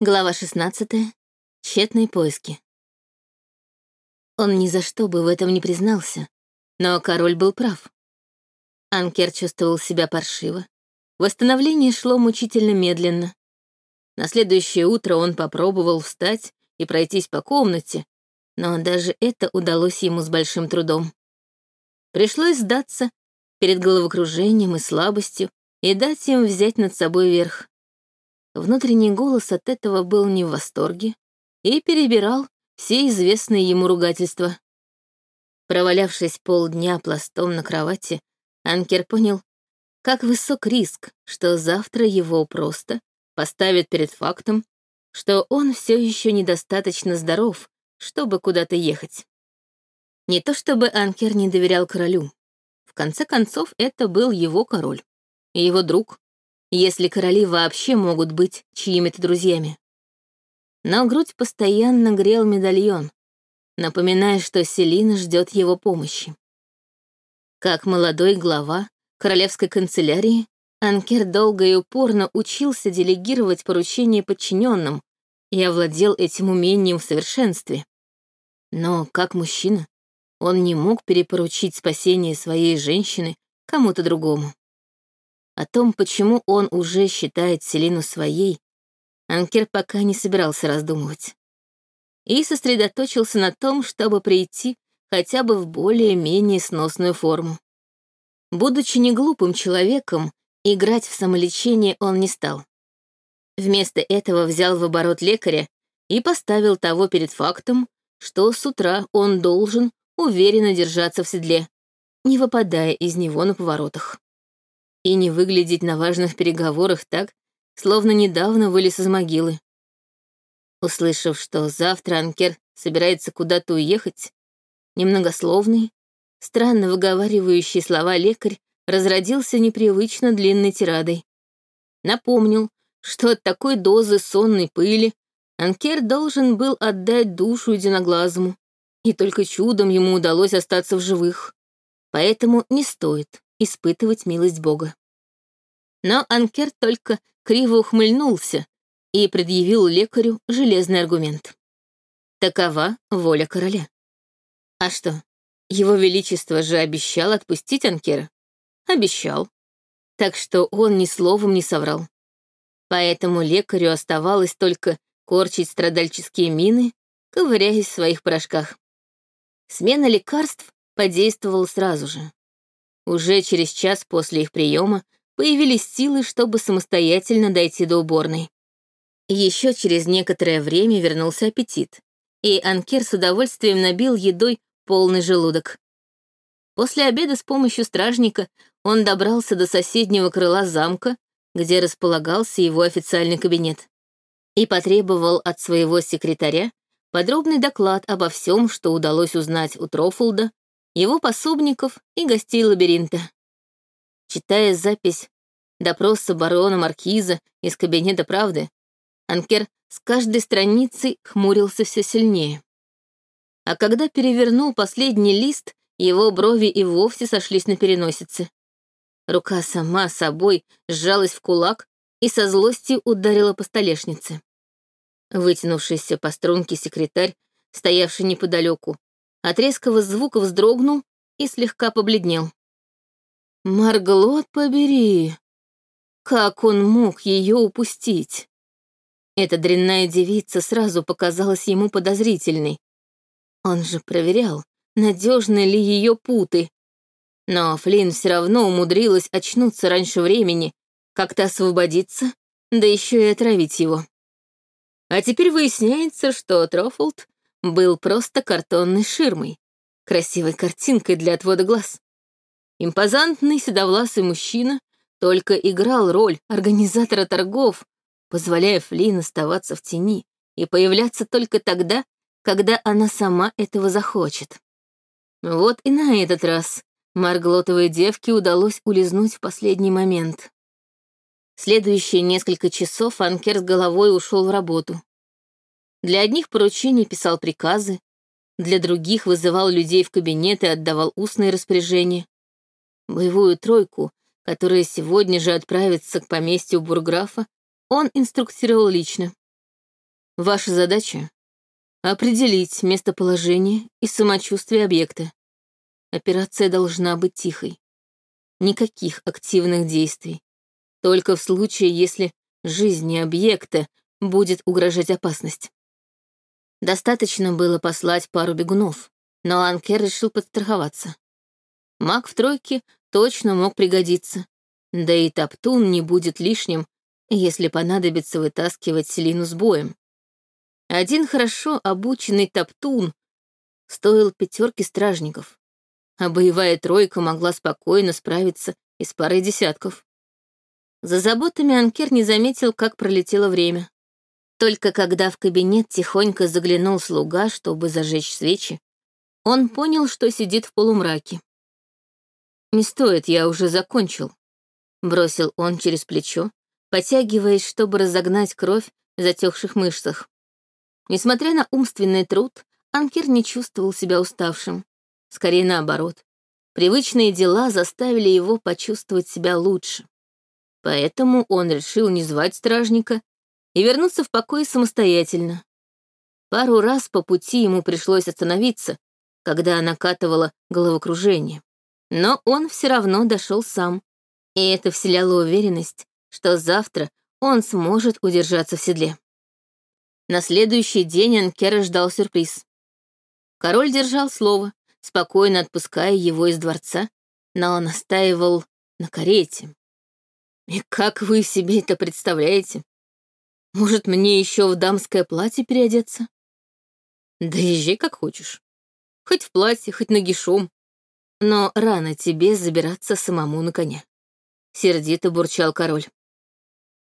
Глава 16. Тщетные поиски. Он ни за что бы в этом не признался, но король был прав. Анкер чувствовал себя паршиво. Восстановление шло мучительно медленно. На следующее утро он попробовал встать и пройтись по комнате, но даже это удалось ему с большим трудом. Пришлось сдаться перед головокружением и слабостью и дать им взять над собой верх. Внутренний голос от этого был не в восторге и перебирал все известные ему ругательства. Провалявшись полдня пластом на кровати, Анкер понял, как высок риск, что завтра его просто поставят перед фактом, что он все еще недостаточно здоров, чтобы куда-то ехать. Не то чтобы Анкер не доверял королю. В конце концов, это был его король, и его друг, если короли вообще могут быть чьими-то друзьями. Но грудь постоянно грел медальон, напоминая, что Селина ждет его помощи. Как молодой глава королевской канцелярии, Анкер долго и упорно учился делегировать поручения подчиненным и овладел этим умением в совершенстве. Но как мужчина, он не мог перепоручить спасение своей женщины кому-то другому. О том, почему он уже считает Селину своей, Анкер пока не собирался раздумывать. И сосредоточился на том, чтобы прийти хотя бы в более-менее сносную форму. Будучи неглупым человеком, играть в самолечение он не стал. Вместо этого взял в оборот лекаря и поставил того перед фактом, что с утра он должен уверенно держаться в седле, не выпадая из него на поворотах и не выглядеть на важных переговорах так, словно недавно вылез из могилы. Услышав, что завтра Анкер собирается куда-то уехать, немногословный, странно выговаривающий слова лекарь разродился непривычно длинной тирадой. Напомнил, что от такой дозы сонной пыли Анкер должен был отдать душу единоглазому, и только чудом ему удалось остаться в живых. Поэтому не стоит испытывать милость Бога. Но Анкер только криво ухмыльнулся и предъявил лекарю железный аргумент. Такова воля короля. А что, его величество же обещал отпустить Анкера? Обещал. Так что он ни словом не соврал. Поэтому лекарю оставалось только корчить страдальческие мины, ковыряясь в своих порошках. Смена лекарств подействовала сразу же. Уже через час после их приема появились силы, чтобы самостоятельно дойти до уборной. Еще через некоторое время вернулся аппетит, и Анкер с удовольствием набил едой полный желудок. После обеда с помощью стражника он добрался до соседнего крыла замка, где располагался его официальный кабинет, и потребовал от своего секретаря подробный доклад обо всем, что удалось узнать у Трофулда его пособников и гостей лабиринта. Читая запись допроса барона Маркиза из кабинета правды, Анкер с каждой страницей хмурился все сильнее. А когда перевернул последний лист, его брови и вовсе сошлись на переносице. Рука сама собой сжалась в кулак и со злостью ударила по столешнице. Вытянувшийся по струнке секретарь, стоявший неподалеку, от резкого звука вздрогнул и слегка побледнел. «Марглот, побери! Как он мог ее упустить?» Эта дрянная девица сразу показалась ему подозрительной. Он же проверял, надежны ли ее путы. Но Флинн все равно умудрилась очнуться раньше времени, как-то освободиться, да еще и отравить его. А теперь выясняется, что Трофолд был просто картонной ширмой, красивой картинкой для отвода глаз. Импозантный седовласый мужчина только играл роль организатора торгов, позволяя Флин оставаться в тени и появляться только тогда, когда она сама этого захочет. Вот и на этот раз Марглотовой девке удалось улизнуть в последний момент. Следующие несколько часов Анкер с головой ушел в работу. Для одних поручений писал приказы, для других вызывал людей в кабинет и отдавал устные распоряжения. Боевую тройку, которая сегодня же отправится к поместью бурграфа, он инструктировал лично. Ваша задача — определить местоположение и самочувствие объекта. Операция должна быть тихой. Никаких активных действий. Только в случае, если жизни объекта будет угрожать опасность. Достаточно было послать пару бегунов, но Анкер решил подстраховаться. Маг в тройке точно мог пригодиться, да и Топтун не будет лишним, если понадобится вытаскивать Селину с боем. Один хорошо обученный Топтун стоил пятерки стражников, а боевая тройка могла спокойно справиться и с парой десятков. За заботами Анкер не заметил, как пролетело время. Только когда в кабинет тихонько заглянул слуга, чтобы зажечь свечи, он понял, что сидит в полумраке. «Не стоит, я уже закончил», — бросил он через плечо, потягиваясь, чтобы разогнать кровь в затекших мышцах. Несмотря на умственный труд, Анкер не чувствовал себя уставшим. Скорее наоборот. Привычные дела заставили его почувствовать себя лучше. Поэтому он решил не звать стражника и вернуться в покой самостоятельно. Пару раз по пути ему пришлось остановиться, когда накатывало головокружение. Но он все равно дошел сам, и это вселяло уверенность, что завтра он сможет удержаться в седле. На следующий день Анкера ждал сюрприз. Король держал слово, спокойно отпуская его из дворца, но он настаивал на карете. И как вы себе это представляете? Может, мне еще в дамское платье переодеться? Да езжай как хочешь. Хоть в платье, хоть нагишом. Но рано тебе забираться самому на коня. Сердито бурчал король.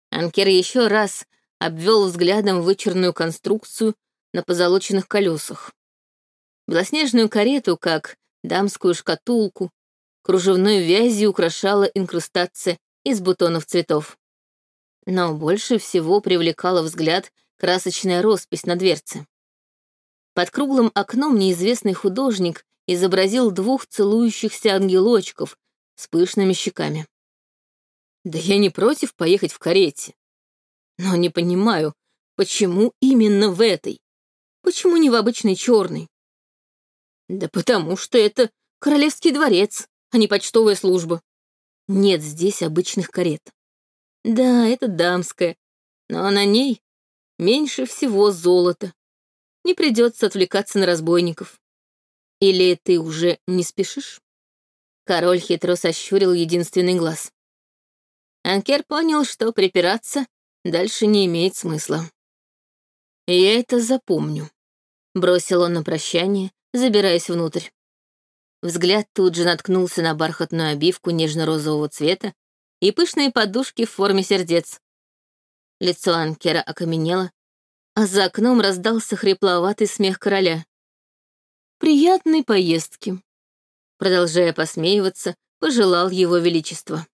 Анкер еще раз обвел взглядом вычерную конструкцию на позолоченных колесах. Белоснежную карету, как дамскую шкатулку, кружевной вязью украшала инкрустация из бутонов цветов. Но больше всего привлекала взгляд красочная роспись на дверце. Под круглым окном неизвестный художник изобразил двух целующихся ангелочков с пышными щеками. Да я не против поехать в карете. Но не понимаю, почему именно в этой? Почему не в обычной черной? Да потому что это королевский дворец, а не почтовая служба. Нет здесь обычных карет. Да, это дамская, но на ней меньше всего золота. Не придется отвлекаться на разбойников. Или ты уже не спешишь? Король хитро сощурил единственный глаз. Анкер понял, что припираться дальше не имеет смысла. «Я это запомню», — бросил он на прощание, забираясь внутрь. Взгляд тут же наткнулся на бархатную обивку нежно-розового цвета и пышные подушки в форме сердец. Лицо Анкера окаменело, а за окном раздался хрипловатый смех короля. «Приятной поездки!» Продолжая посмеиваться, пожелал его величество.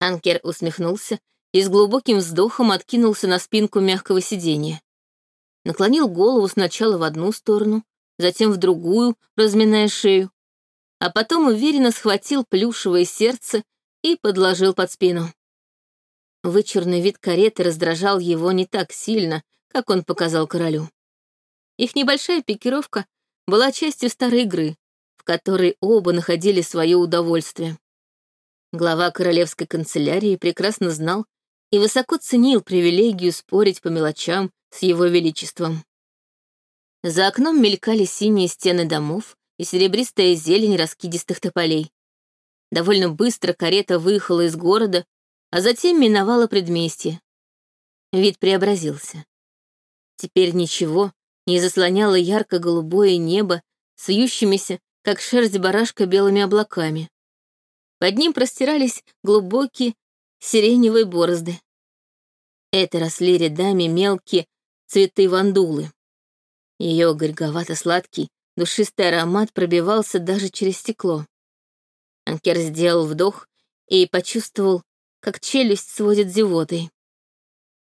Анкер усмехнулся и с глубоким вздохом откинулся на спинку мягкого сиденья. Наклонил голову сначала в одну сторону, затем в другую, разминая шею, а потом уверенно схватил плюшевое сердце и подложил под спину. Вычурный вид кареты раздражал его не так сильно, как он показал королю. Их небольшая пикировка была частью старой игры, в которой оба находили свое удовольствие. Глава королевской канцелярии прекрасно знал и высоко ценил привилегию спорить по мелочам с его величеством. За окном мелькали синие стены домов, и серебристая зелень раскидистых тополей. Довольно быстро карета выехала из города, а затем миновала предместье. Вид преобразился. Теперь ничего не заслоняло ярко-голубое небо с как шерсть барашка, белыми облаками. Под ним простирались глубокие сиреневые борозды. Это росли рядами мелкие цветы вандулы. Ее горьковато-сладкий, Душистый аромат пробивался даже через стекло. Анкер сделал вдох и почувствовал, как челюсть сводит зевотой.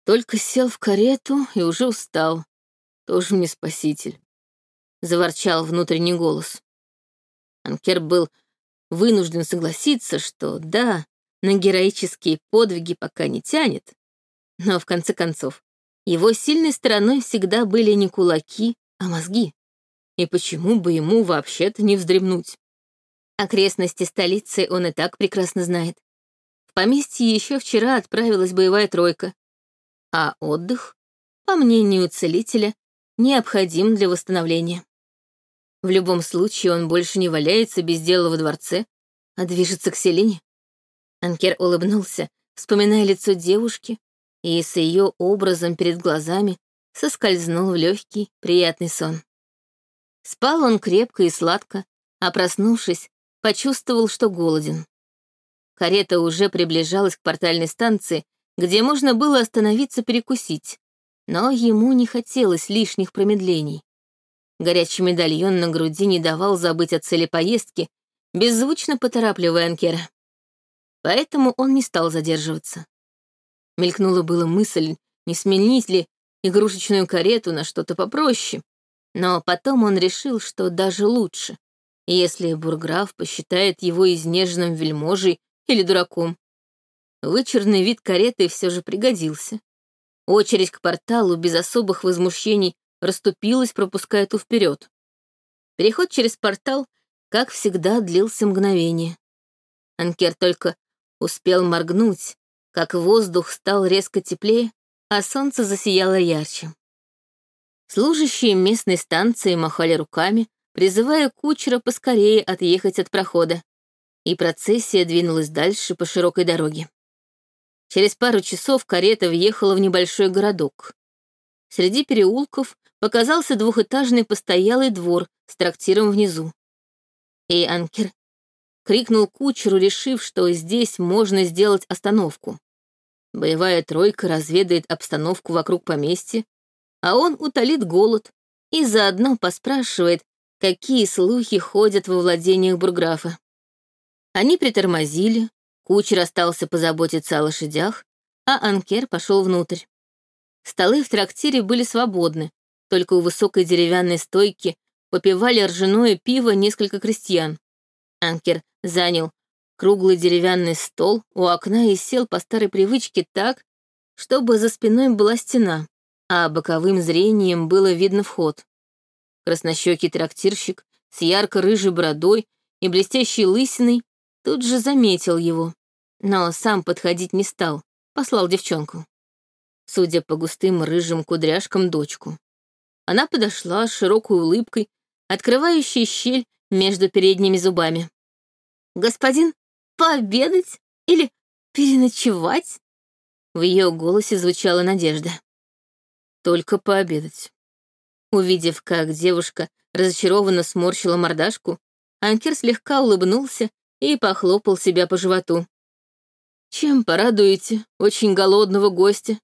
Только сел в карету и уже устал. Тоже мне спаситель. Заворчал внутренний голос. Анкер был вынужден согласиться, что да, на героические подвиги пока не тянет, но в конце концов Его сильной стороной всегда были не кулаки, а мозги. И почему бы ему вообще-то не вздремнуть? Окрестности столицы он и так прекрасно знает. В поместье еще вчера отправилась боевая тройка. А отдых, по мнению целителя, необходим для восстановления. В любом случае он больше не валяется без дела во дворце, а движется к Селине. Анкер улыбнулся, вспоминая лицо девушки, и с ее образом перед глазами соскользнул в легкий, приятный сон. Спал он крепко и сладко, а проснувшись, почувствовал, что голоден. Карета уже приближалась к портальной станции, где можно было остановиться перекусить, но ему не хотелось лишних промедлений. Горячий медальон на груди не давал забыть о цели поездки, беззвучно поторапливая Анкера. Поэтому он не стал задерживаться. Мелькнула была мысль, не сменить ли игрушечную карету на что-то попроще, но потом он решил, что даже лучше, если бурграф посчитает его изнеженным вельможей или дураком. Вычурный вид кареты все же пригодился. Очередь к порталу без особых возмущений расступилась, пропуская ту вперед. Переход через портал, как всегда, длился мгновение. Анкер только успел моргнуть, как воздух стал резко теплее, а солнце засияло ярче. Служащие местной станции махали руками, призывая кучера поскорее отъехать от прохода, и процессия двинулась дальше по широкой дороге. Через пару часов карета въехала в небольшой городок. Среди переулков показался двухэтажный постоялый двор с трактиром внизу. И Анкер крикнул кучеру, решив, что здесь можно сделать остановку. Боевая тройка разведает обстановку вокруг поместья, а он утолит голод и заодно поспрашивает, какие слухи ходят во владениях бурграфа. Они притормозили, кучер остался позаботиться о лошадях, а Анкер пошел внутрь. Столы в трактире были свободны, только у высокой деревянной стойки попивали ржаное пиво несколько крестьян. Анкер занял круглый деревянный стол у окна и сел по старой привычке так, чтобы за спиной была стена, а боковым зрением было видно вход. Краснощекий трактирщик с ярко-рыжей бородой и блестящей лысиной тут же заметил его, но сам подходить не стал, послал девчонку. Судя по густым рыжим кудряшкам, дочку. Она подошла с широкой улыбкой, открывающей щель между передними зубами. «Господин, пообедать или переночевать?» В ее голосе звучала надежда. «Только пообедать». Увидев, как девушка разочарованно сморщила мордашку, Анкер слегка улыбнулся и похлопал себя по животу. «Чем порадуете очень голодного гостя?»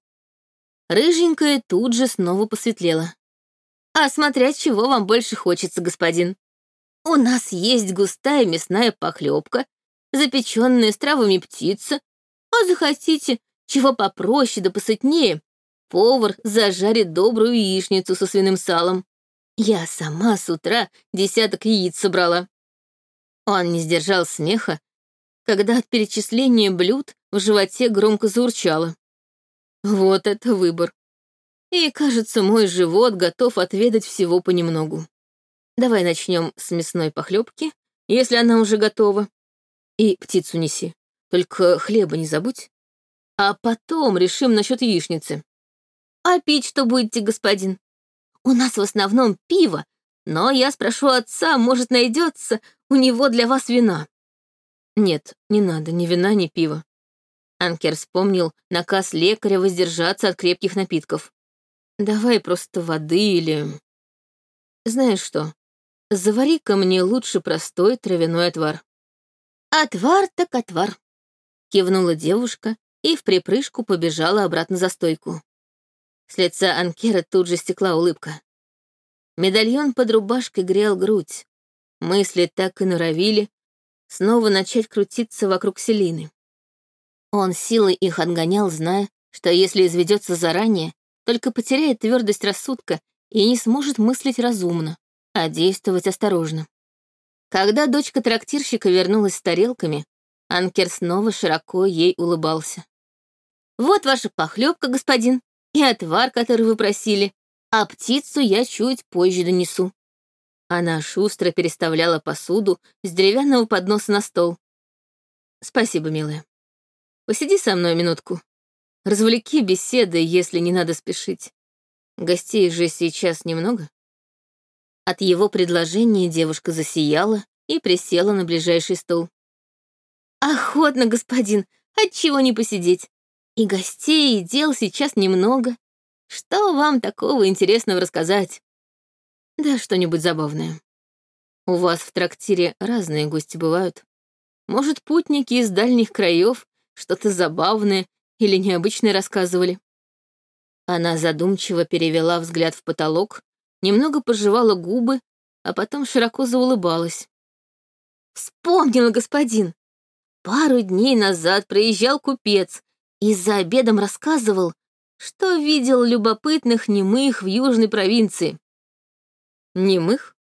Рыженькая тут же снова посветлела. А смотря чего вам больше хочется, господин. У нас есть густая мясная похлебка, запеченная с травами птица, а захотите чего попроще да посытнее, повар зажарит добрую яичницу со свиным салом. Я сама с утра десяток яиц собрала. Он не сдержал смеха, когда от перечисления блюд в животе громко заурчало. Вот это выбор и, кажется, мой живот готов отведать всего понемногу. Давай начнем с мясной похлебки, если она уже готова. И птицу неси, только хлеба не забудь. А потом решим насчет яичницы. А пить что будете, господин? У нас в основном пиво, но я спрошу отца, может, найдется у него для вас вина. Нет, не надо ни вина, ни пива. Анкер вспомнил наказ лекаря воздержаться от крепких напитков. Давай просто воды или... Знаешь что, завари-ка мне лучше простой травяной отвар. Отвар так отвар. Кивнула девушка и в припрыжку побежала обратно за стойку. С лица Анкера тут же стекла улыбка. Медальон под рубашкой грел грудь. Мысли так и норовили снова начать крутиться вокруг Селины. Он силой их отгонял, зная, что если изведется заранее, только потеряет твердость рассудка и не сможет мыслить разумно, а действовать осторожно. Когда дочка трактирщика вернулась с тарелками, Анкер снова широко ей улыбался. «Вот ваша похлебка, господин. и отвар, который вы просили, а птицу я чуть позже донесу». Она шустро переставляла посуду с деревянного подноса на стол. «Спасибо, милая. Посиди со мной минутку. Развлеки беседы, если не надо спешить. Гостей же сейчас немного». От его предложения девушка засияла и присела на ближайший стол. «Охотно, господин, отчего не посидеть? И гостей, и дел сейчас немного. Что вам такого интересного рассказать?» Да что-нибудь забавное. У вас в трактире разные гости бывают. Может, путники из дальних краев что-то забавное или необычное рассказывали. Она задумчиво перевела взгляд в потолок, немного пожевала губы, а потом широко заулыбалась. «Вспомнила, господин! Пару дней назад проезжал купец и за обедом рассказывал, что видел любопытных немых в южной провинции. Немых?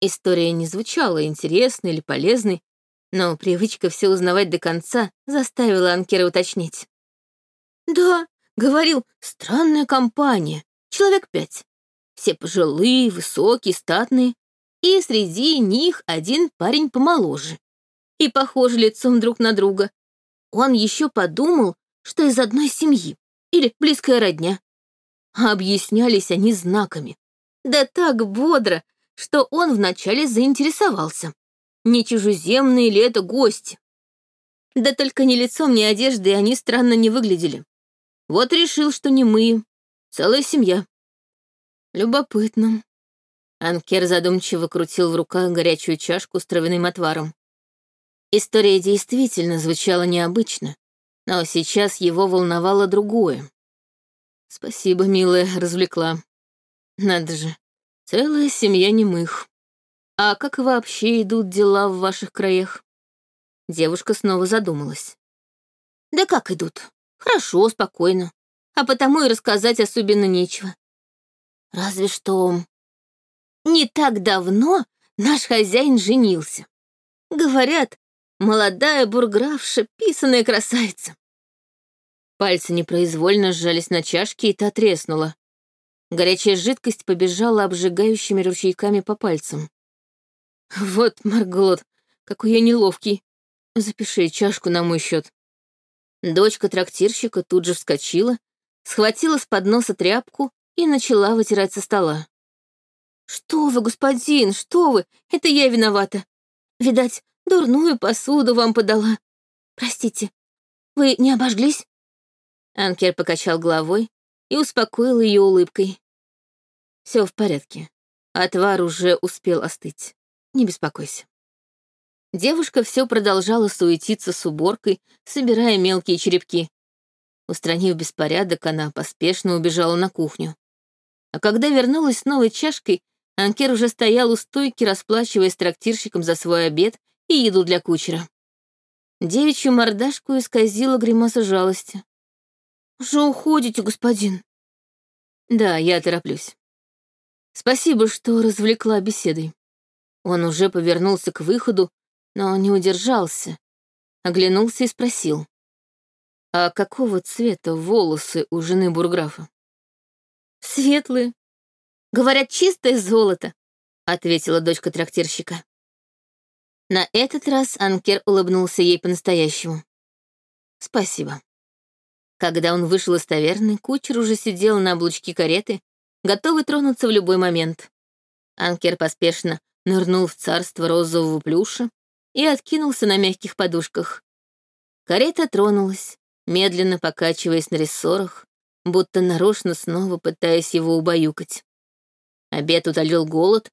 История не звучала интересной или полезной, но привычка все узнавать до конца заставила Анкера уточнить. «Да, — говорил, — странная компания, человек пять. Все пожилые, высокие, статные, и среди них один парень помоложе. И похожи лицом друг на друга. Он еще подумал, что из одной семьи или близкая родня. Объяснялись они знаками. Да так бодро, что он вначале заинтересовался. Не чужеземные ли это гости? Да только ни лицом, ни одеждой они странно не выглядели. Вот решил, что не мы, целая семья. Любопытно. Анкер задумчиво крутил в руках горячую чашку с травяным отваром. История действительно звучала необычно, но сейчас его волновало другое. Спасибо, милая, развлекла. Надо же, целая семья немых. А как вообще идут дела в ваших краях? Девушка снова задумалась. Да как идут? Хорошо, спокойно. А потому и рассказать особенно нечего. Разве что... Не так давно наш хозяин женился. Говорят, молодая бурграфша — писаная красавица. Пальцы непроизвольно сжались на чашке, и та треснула. Горячая жидкость побежала обжигающими ручейками по пальцам. «Вот, Марголот, какой я неловкий. Запиши чашку на мой счет. Дочка трактирщика тут же вскочила, схватила с подноса тряпку и начала вытирать со стола. «Что вы, господин, что вы? Это я виновата. Видать, дурную посуду вам подала. Простите, вы не обожглись?» Анкер покачал головой, и успокоил ее улыбкой. Все в порядке. Отвар уже успел остыть. Не беспокойся. Девушка все продолжала суетиться с уборкой, собирая мелкие черепки. Устранив беспорядок, она поспешно убежала на кухню. А когда вернулась с новой чашкой, Анкер уже стоял у стойки, расплачиваясь трактирщиком за свой обед и еду для кучера. Девичью мордашку исказила гримаса жалости. «Уже уходите, господин?» «Да, я тороплюсь. Спасибо, что развлекла беседой». Он уже повернулся к выходу, но не удержался, оглянулся и спросил. «А какого цвета волосы у жены бурграфа?» «Светлые. Говорят, чистое золото», — ответила дочка трактирщика. На этот раз Анкер улыбнулся ей по-настоящему. «Спасибо». Когда он вышел из таверны, кучер уже сидел на облучке кареты, готовый тронуться в любой момент. Анкер поспешно нырнул в царство розового плюша и откинулся на мягких подушках. Карета тронулась, медленно покачиваясь на рессорах, будто нарочно снова пытаясь его убаюкать. Обед утолил голод,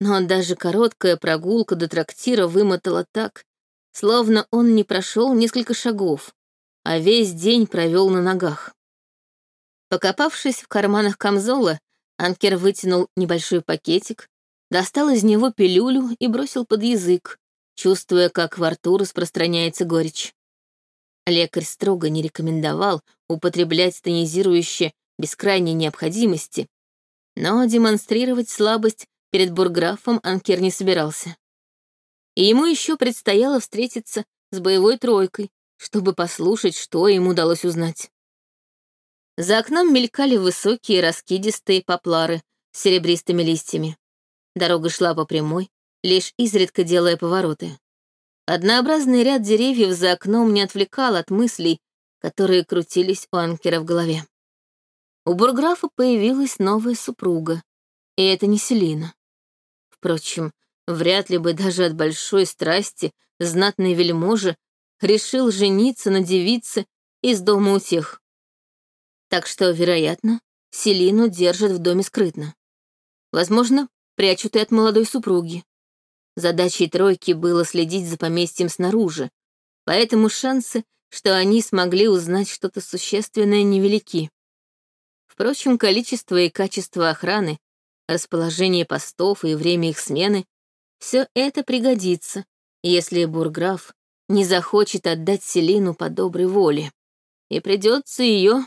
но даже короткая прогулка до трактира вымотала так, словно он не прошел несколько шагов, а весь день провел на ногах. Покопавшись в карманах камзола, Анкер вытянул небольшой пакетик, достал из него пилюлю и бросил под язык, чувствуя, как во рту распространяется горечь. Лекарь строго не рекомендовал употреблять тонизирующее без крайней необходимости, но демонстрировать слабость перед бурграфом Анкер не собирался. И ему еще предстояло встретиться с боевой тройкой, чтобы послушать, что им удалось узнать. За окном мелькали высокие раскидистые поплары с серебристыми листьями. Дорога шла по прямой, лишь изредка делая повороты. Однообразный ряд деревьев за окном не отвлекал от мыслей, которые крутились у Анкера в голове. У бурграфа появилась новая супруга, и это не Селина. Впрочем, вряд ли бы даже от большой страсти знатный вельможа решил жениться на девице из дома у тех. Так что, вероятно, Селину держат в доме скрытно. Возможно, прячут и от молодой супруги. Задачей тройки было следить за поместьем снаружи, поэтому шансы, что они смогли узнать что-то существенное, невелики. Впрочем, количество и качество охраны, расположение постов и время их смены — все это пригодится, если бурграф не захочет отдать Селину по доброй воле, и придется ее,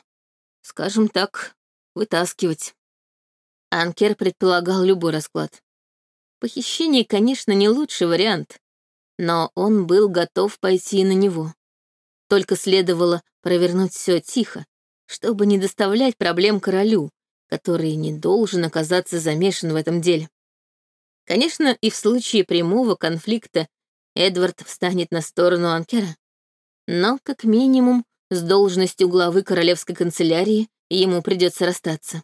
скажем так, вытаскивать. Анкер предполагал любой расклад. Похищение, конечно, не лучший вариант, но он был готов пойти на него. Только следовало провернуть все тихо, чтобы не доставлять проблем королю, который не должен оказаться замешан в этом деле. Конечно, и в случае прямого конфликта Эдвард встанет на сторону Анкера. Но, как минимум, с должностью главы королевской канцелярии ему придется расстаться.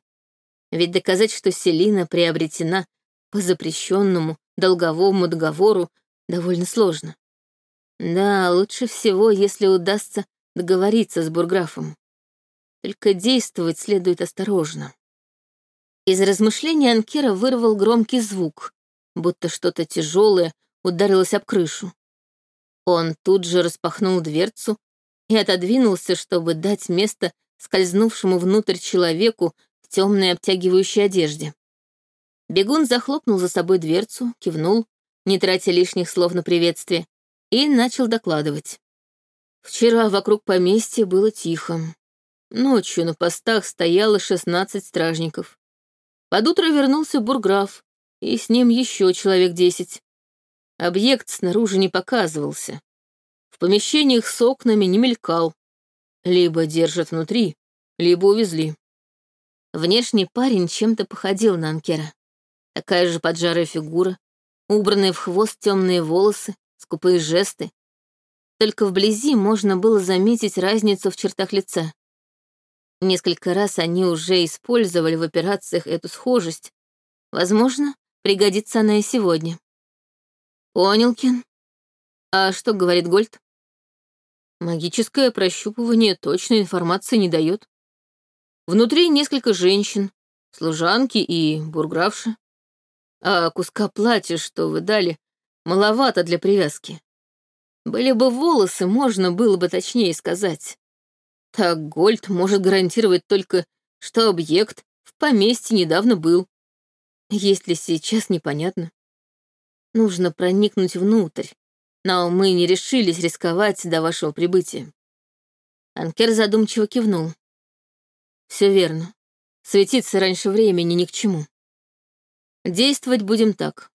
Ведь доказать, что Селина приобретена по запрещенному долговому договору, довольно сложно. Да, лучше всего, если удастся договориться с бурграфом. Только действовать следует осторожно. Из размышлений Анкера вырвал громкий звук, будто что-то тяжелое ударилось об крышу. Он тут же распахнул дверцу и отодвинулся, чтобы дать место скользнувшему внутрь человеку в темной обтягивающей одежде. Бегун захлопнул за собой дверцу, кивнул, не тратя лишних слов на приветствие, и начал докладывать. Вчера вокруг поместья было тихо. Ночью на постах стояло 16 стражников. Под утро вернулся бурграф, и с ним еще человек десять. Объект снаружи не показывался. В помещениях с окнами не мелькал. Либо держат внутри, либо увезли. Внешний парень чем-то походил на Анкера. Такая же поджарая фигура, убранные в хвост темные волосы, скупые жесты. Только вблизи можно было заметить разницу в чертах лица. Несколько раз они уже использовали в операциях эту схожесть. Возможно, пригодится она и сегодня. Понял, Кен. А что говорит Гольд? Магическое прощупывание точной информации не дает. Внутри несколько женщин, служанки и бурграфши. А куска платья, что вы дали, маловато для привязки. Были бы волосы, можно было бы точнее сказать. Так Гольд может гарантировать только, что объект в поместье недавно был. Есть ли сейчас, непонятно. Нужно проникнуть внутрь, но мы не решились рисковать до вашего прибытия. Анкер задумчиво кивнул. Все верно. Светиться раньше времени ни к чему. Действовать будем так.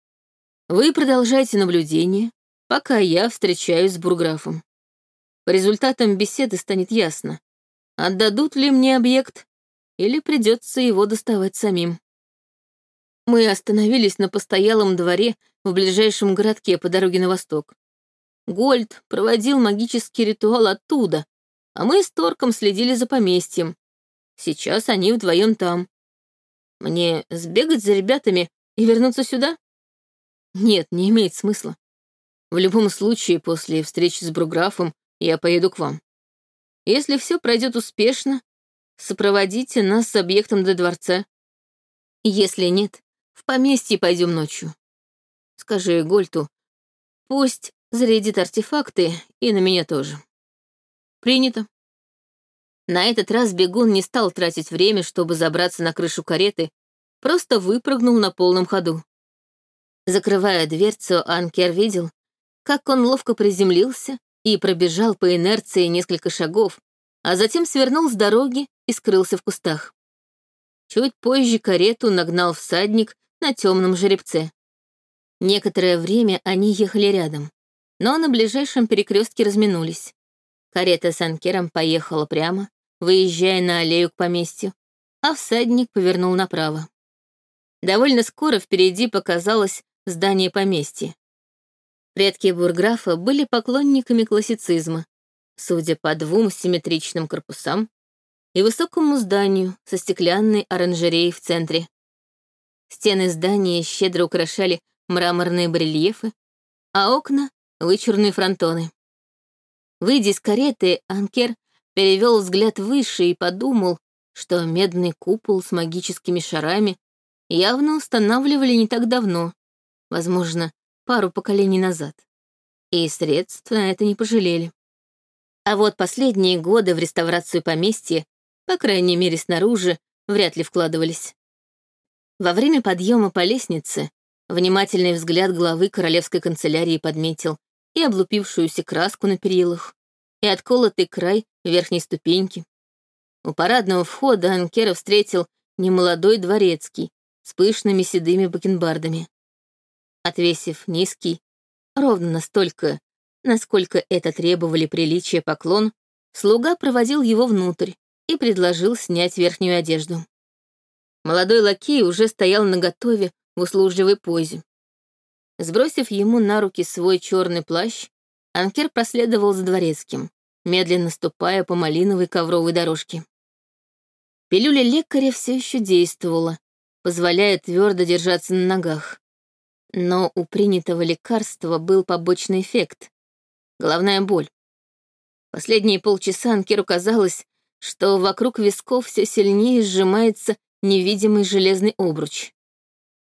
Вы продолжайте наблюдение, пока я встречаюсь с бурграфом. По результатам беседы станет ясно, отдадут ли мне объект или придется его доставать самим. Мы остановились на постоялом дворе в ближайшем городке по дороге на восток. Гольд проводил магический ритуал оттуда, а мы с Торком следили за поместьем. Сейчас они вдвоем там. Мне сбегать за ребятами и вернуться сюда? Нет, не имеет смысла. В любом случае, после встречи с Бруграфом я поеду к вам. Если все пройдет успешно, сопроводите нас с объектом до дворца. Если нет, в поместье пойдем ночью. Скажи Гольту, пусть зарядит артефакты и на меня тоже. Принято. На этот раз бегун не стал тратить время, чтобы забраться на крышу кареты, просто выпрыгнул на полном ходу. Закрывая дверцу, Анкер видел, как он ловко приземлился и пробежал по инерции несколько шагов, а затем свернул с дороги и скрылся в кустах. Чуть позже карету нагнал всадник на темном жеребце. Некоторое время они ехали рядом, но на ближайшем перекрестке разминулись. Карета с анкером поехала прямо, выезжая на аллею к поместью, а всадник повернул направо. Довольно скоро впереди показалось здание поместья. Предки бурграфа были поклонниками классицизма, судя по двум симметричным корпусам и высокому зданию со стеклянной оранжереей в центре. Стены здания щедро украшали мраморные барельефы, а окна — вычурные фронтоны. Выйдя из кареты, Анкер перевел взгляд выше и подумал, что медный купол с магическими шарами явно устанавливали не так давно, возможно, пару поколений назад. И средств на это не пожалели. А вот последние годы в реставрацию поместья, по крайней мере снаружи, вряд ли вкладывались. Во время подъема по лестнице внимательный взгляд главы королевской канцелярии подметил и облупившуюся краску на перилах, и отколотый край верхней ступеньки. У парадного входа Анкера встретил немолодой дворецкий с пышными седыми бакенбардами. Отвесив низкий, ровно настолько, насколько это требовали приличия поклон, слуга проводил его внутрь и предложил снять верхнюю одежду. Молодой лакей уже стоял наготове в услужливой позе. Сбросив ему на руки свой черный плащ, Анкер проследовал за дворецким, медленно ступая по малиновой ковровой дорожке. Пилюля лекаря все еще действовала, позволяя твердо держаться на ногах. Но у принятого лекарства был побочный эффект — головная боль. Последние полчаса Анкеру казалось, что вокруг висков все сильнее сжимается невидимый железный обруч.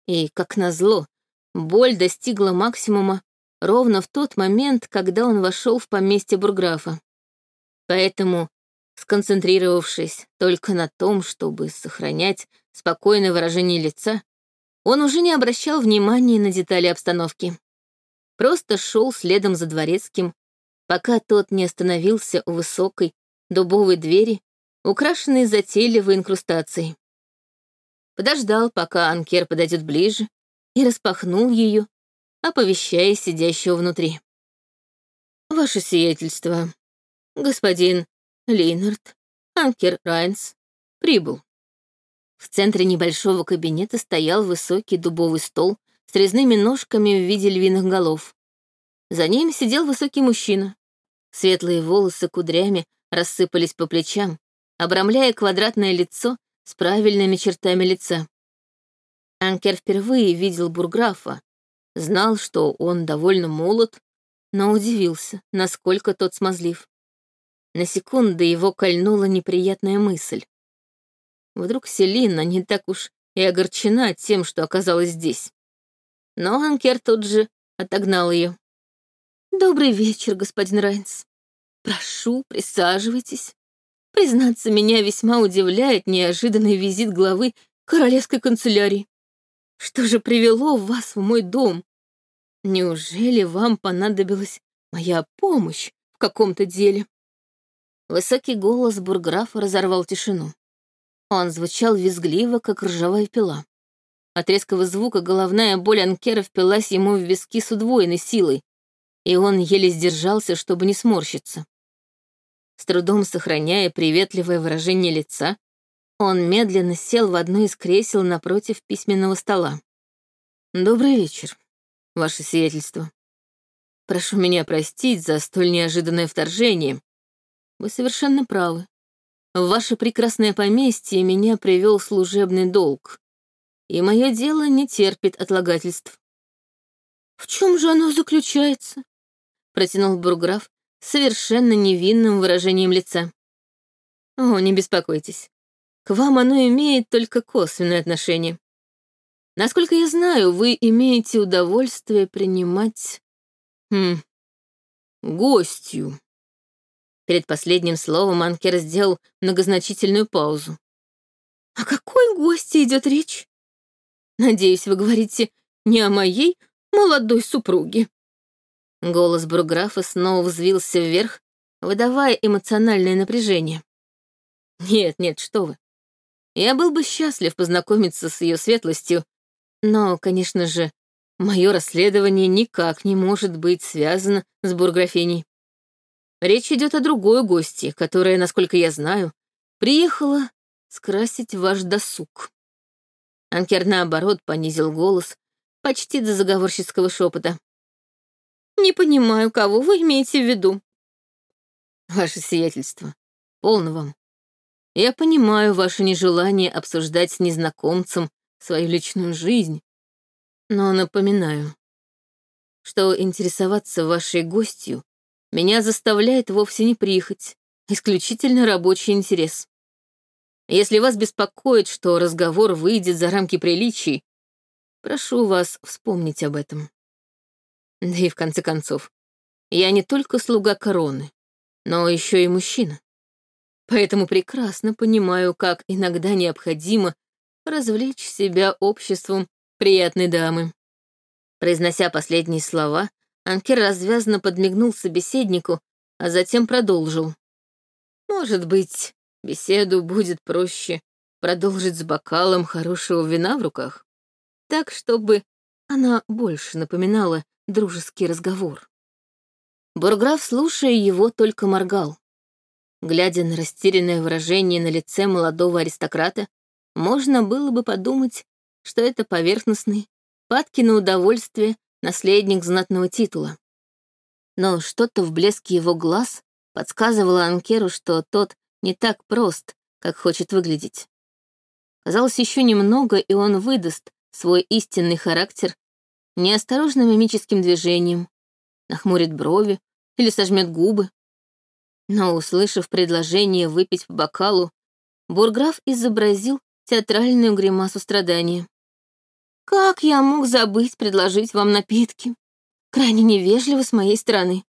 И, как назло, боль достигла максимума ровно в тот момент, когда он вошел в поместье бурграфа. Поэтому, сконцентрировавшись только на том, чтобы сохранять спокойное выражение лица, он уже не обращал внимания на детали обстановки. Просто шел следом за дворецким, пока тот не остановился у высокой дубовой двери, украшенной затейливой инкрустацией подождал, пока Анкер подойдет ближе, и распахнул ее, оповещая сидящего внутри. «Ваше сиятельство, господин Лейнард, Анкер Райнс, прибыл». В центре небольшого кабинета стоял высокий дубовый стол с резными ножками в виде львиных голов. За ним сидел высокий мужчина. Светлые волосы кудрями рассыпались по плечам, обрамляя квадратное лицо с правильными чертами лица. Анкер впервые видел бурграфа, знал, что он довольно молод, но удивился, насколько тот смазлив. На секунду его кольнула неприятная мысль. Вдруг Селина не так уж и огорчена тем, что оказалась здесь. Но Анкер тут же отогнал ее. «Добрый вечер, господин Райнс. Прошу, присаживайтесь. Признаться, меня весьма удивляет неожиданный визит главы королевской канцелярии. Что же привело вас в мой дом? Неужели вам понадобилась моя помощь в каком-то деле?» Высокий голос бурграфа разорвал тишину. Он звучал визгливо, как ржавая пила. От резкого звука головная боль Анкера впилась ему в виски с удвоенной силой, и он еле сдержался, чтобы не сморщиться. С трудом сохраняя приветливое выражение лица, он медленно сел в одно из кресел напротив письменного стола. «Добрый вечер, ваше сиятельство. Прошу меня простить за столь неожиданное вторжение. Вы совершенно правы. В ваше прекрасное поместье меня привел служебный долг, и мое дело не терпит отлагательств». «В чем же оно заключается?» — протянул бурграф, совершенно невинным выражением лица. О, не беспокойтесь. К вам оно имеет только косвенное отношение. Насколько я знаю, вы имеете удовольствие принимать... Хм... гостью. Перед последним словом Анкер сделал многозначительную паузу. «О какой гости идет речь? Надеюсь, вы говорите не о моей молодой супруге». Голос Бруграфа снова взвился вверх, выдавая эмоциональное напряжение. «Нет, нет, что вы. Я был бы счастлив познакомиться с ее светлостью, но, конечно же, мое расследование никак не может быть связано с бурграфиней. Речь идет о другой гости, которая, насколько я знаю, Приехала скрасить ваш досуг. Анкер, наоборот, понизил голос почти до заговорщицкого шепота. «Не понимаю, кого вы имеете в виду?» «Ваше сиятельство, полно вам. Я понимаю ваше нежелание обсуждать с незнакомцем свою личную жизнь, но напоминаю, что интересоваться вашей гостью меня заставляет вовсе не прихоть, исключительно рабочий интерес. Если вас беспокоит, что разговор выйдет за рамки приличий, прошу вас вспомнить об этом. Да и в конце концов, я не только слуга короны, но еще и мужчина. Поэтому прекрасно понимаю, как иногда необходимо развлечь себя обществом приятной дамы. Произнося последние слова, Анкер развязно подмигнул собеседнику, а затем продолжил. «Может быть, Беседу будет проще продолжить с бокалом хорошего вина в руках, так, чтобы она больше напоминала дружеский разговор. Бурграф, слушая его, только моргал. Глядя на растерянное выражение на лице молодого аристократа, можно было бы подумать, что это поверхностный, падки на удовольствие наследник знатного титула. Но что-то в блеске его глаз подсказывало Анкеру, что тот не так прост, как хочет выглядеть. Казалось, еще немного, и он выдаст свой истинный характер неосторожным мимическим движением, нахмурит брови или сожмет губы. Но, услышав предложение выпить по бокалу, Бурграф изобразил театральную гримасу страдания. «Как я мог забыть предложить вам напитки? Крайне невежливо с моей стороны.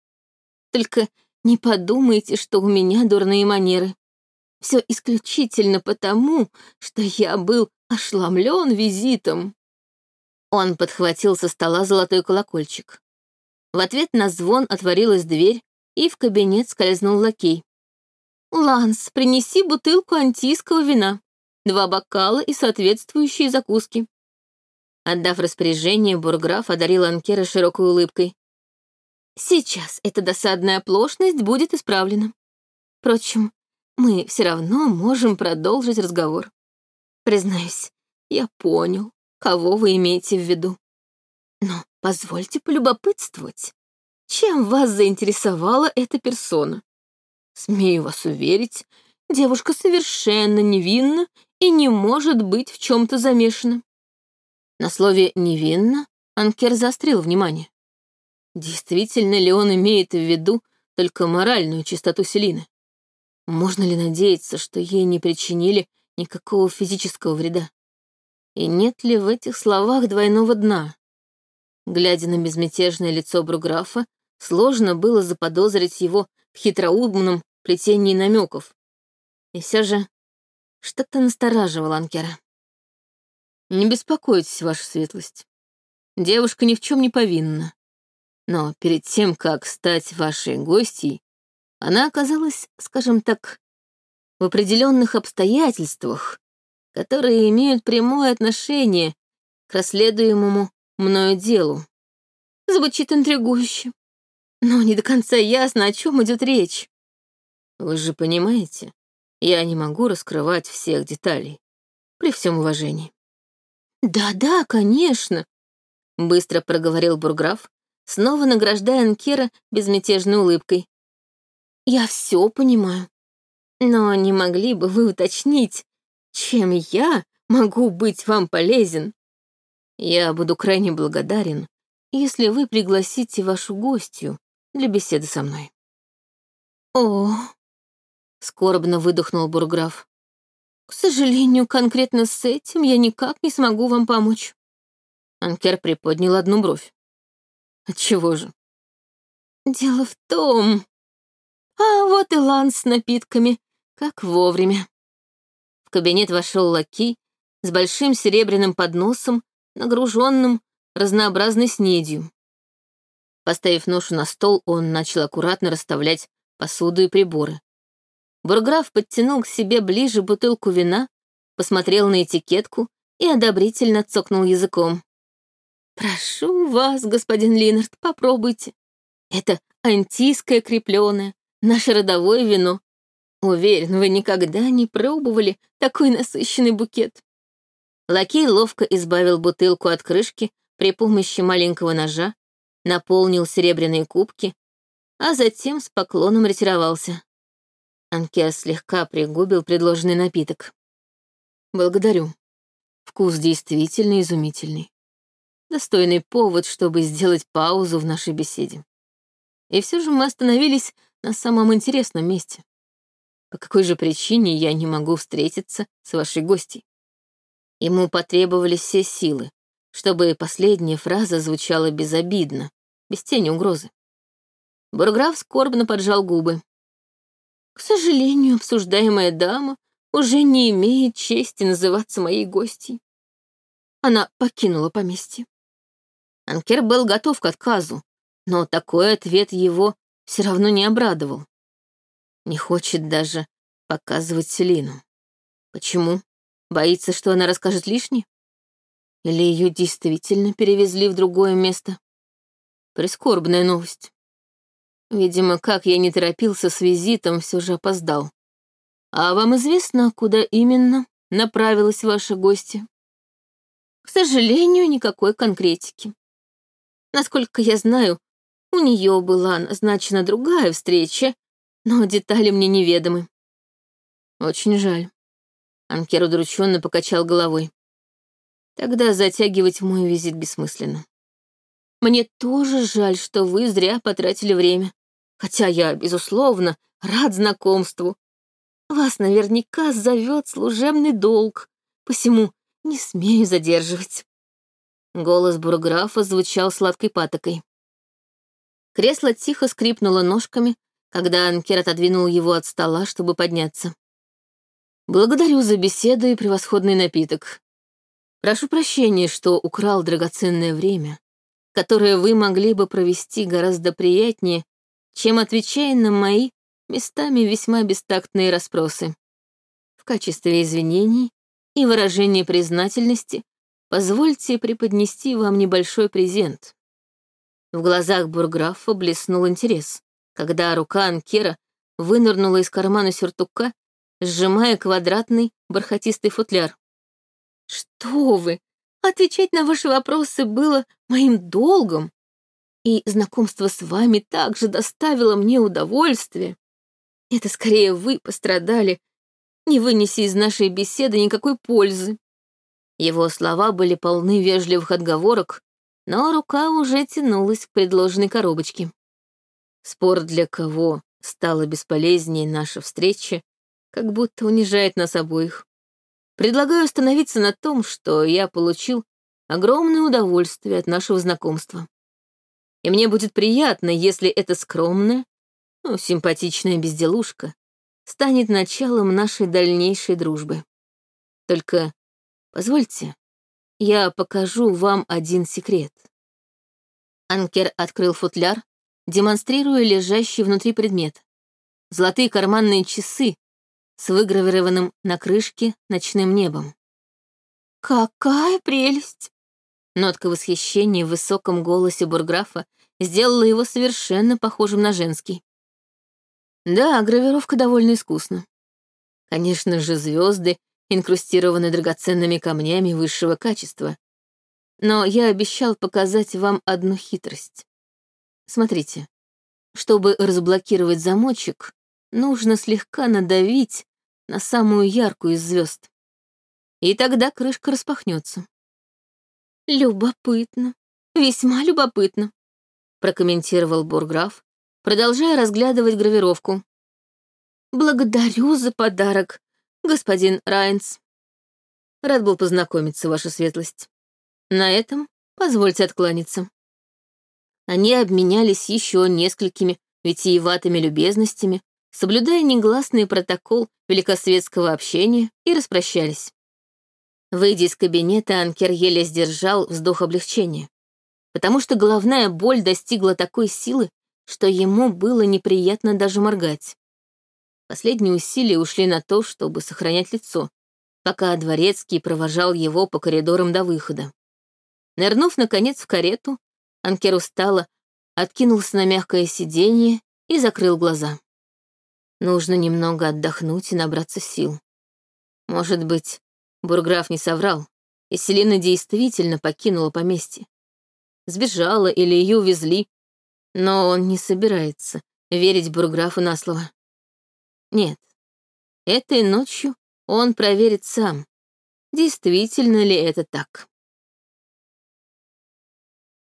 Только не подумайте, что у меня дурные манеры. Все исключительно потому, что я был ошеломлен визитом. Он подхватил со стола золотой колокольчик. В ответ на звон отворилась дверь, и в кабинет скользнул лакей. «Ланс, принеси бутылку антийского вина, два бокала и соответствующие закуски». Отдав распоряжение, бурграф одарил Анкера широкой улыбкой. «Сейчас эта досадная оплошность будет исправлена. Впрочем, мы все равно можем продолжить разговор. Признаюсь, я понял, кого вы имеете в виду. Но позвольте полюбопытствовать, чем вас заинтересовала эта персона? Смею вас уверить, девушка совершенно невинна и не может быть в чем-то замешана. На слове «невинна» Анкер заострил внимание. Действительно ли он имеет в виду только моральную чистоту Селины? Можно ли надеяться, что ей не причинили никакого физического вреда? И нет ли в этих словах двойного дна? Глядя на безмятежное лицо Бруграфа, сложно было заподозрить его в хитроумном плетении намеков. И все же что-то настораживало Анкера. «Не беспокойтесь, ваша светлость. Девушка ни в чем не повинна. Но перед тем, как стать вашей гостьей, она оказалась, скажем так, в определенных обстоятельствах, которые имеют прямое отношение к расследуемому мною делу. Звучит интригующе, но не до конца ясно, о чем идет речь. Вы же понимаете, я не могу раскрывать всех деталей, при всем уважении. Да-да, конечно, быстро проговорил Бурграф, снова награждая Анкера безмятежной улыбкой. Я все понимаю. Но не могли бы вы уточнить, чем я могу быть вам полезен? Я буду крайне благодарен, если вы пригласите вашу гостью для беседы со мной. О, скорбно выдохнул Бурграф. К сожалению, конкретно с этим я никак не смогу вам помочь. Анкер приподнял одну бровь. Отчего же? Дело в том, а вот и ланс с напитками, как вовремя. Кабинет вошел лакей с большим серебряным подносом, нагруженным разнообразной снедью. Поставив ношу на стол, он начал аккуратно расставлять посуду и приборы. Бурграф подтянул к себе ближе бутылку вина, посмотрел на этикетку и одобрительно цокнул языком. «Прошу вас, господин Линард, попробуйте. Это антийское крепленое, наше родовое вино. Уверен, вы никогда не пробовали такой насыщенный букет. Лакей ловко избавил бутылку от крышки при помощи маленького ножа, наполнил серебряные кубки, а затем с поклоном ретировался. Анкер слегка пригубил предложенный напиток. «Благодарю. Вкус действительно изумительный. Достойный повод, чтобы сделать паузу в нашей беседе. И все же мы остановились на самом интересном месте. По какой же причине я не могу встретиться с вашей гостьей? Ему потребовались все силы, чтобы последняя фраза звучала безобидно, без тени угрозы. Бурграф скорбно поджал губы. К сожалению, обсуждаемая дама уже не имеет чести называться моей гостьей. Она покинула поместье. Анкер был готов к отказу, но такой ответ его все равно не обрадовал. Не хочет даже показывать Селину. Почему? Боится, что она расскажет лишнее? Или ее действительно перевезли в другое место? Прискорбная новость. Видимо, как я не торопился с визитом, все же опоздал. А вам известно, куда именно направилась ваша гостья? К сожалению, никакой конкретики. Насколько я знаю, у нее была назначена другая встреча, но детали мне неведомы. Очень жаль. Анкер удрученно покачал головой. Тогда затягивать мой визит бессмысленно. Мне тоже жаль, что вы зря потратили время. Хотя я, безусловно, рад знакомству. Вас наверняка зовет служебный долг, посему не смею задерживать. Голос бурграфа звучал сладкой патокой. Кресло тихо скрипнуло ножками, когда Анкер отодвинул его от стола, чтобы подняться. «Благодарю за беседу и превосходный напиток. Прошу прощения, что украл драгоценное время, которое вы могли бы провести гораздо приятнее, чем отвечая на мои местами весьма бестактные расспросы. В качестве извинений и выражения признательности Позвольте преподнести вам небольшой презент». В глазах бурграфа блеснул интерес, когда рука Анкера вынырнула из кармана сюртука, сжимая квадратный бархатистый футляр. «Что вы! Отвечать на ваши вопросы было моим долгом, и знакомство с вами также доставило мне удовольствие. Это скорее вы пострадали, не вынеся из нашей беседы никакой пользы. Его слова были полны вежливых отговорок, но рука уже тянулась к предложенной коробочке. Спор для кого стала бесполезнее наша встреча, как будто унижает нас обоих. Предлагаю остановиться на том, что я получил огромное удовольствие от нашего знакомства. И мне будет приятно, если эта скромная, ну, симпатичная безделушка станет началом нашей дальнейшей дружбы. Только Позвольте, я покажу вам один секрет. Анкер открыл футляр, демонстрируя лежащий внутри предмет. Золотые карманные часы с выгравированным на крышке ночным небом. «Какая прелесть!» Нотка восхищения в высоком голосе бурграфа сделала его совершенно похожим на женский. Да, гравировка довольно искусна. Конечно же, звезды инкрустированы драгоценными камнями высшего качества. Но я обещал показать вам одну хитрость. Смотрите, чтобы разблокировать замочек, нужно слегка надавить на самую яркую из звезд. И тогда крышка распахнется. «Любопытно, весьма любопытно», — прокомментировал Бурграф, продолжая разглядывать гравировку. «Благодарю за подарок, господин Райнс. Рад был познакомиться, ваша светлость. На этом позвольте откланяться. Они обменялись еще несколькими витиеватыми любезностями, соблюдая негласный протокол великосветского общения, и распрощались. Выйдя из кабинета, Анкер еле сдержал вздох облегчения, потому что головная боль достигла такой силы, что ему было неприятно даже моргать. Последние усилия ушли на то, чтобы сохранять лицо, пока дворецкий провожал его по коридорам до выхода. Нырнув, наконец, в карету, Анкер устало откинулся на мягкое сиденье и закрыл глаза. Нужно немного отдохнуть и набраться сил. Может быть, Бурграф не соврал, и Селина действительно покинула поместье. Сбежала или ее увезли, но он не собирается верить Бурграфу на слово. Нет, этой ночью он проверит сам, действительно ли это так.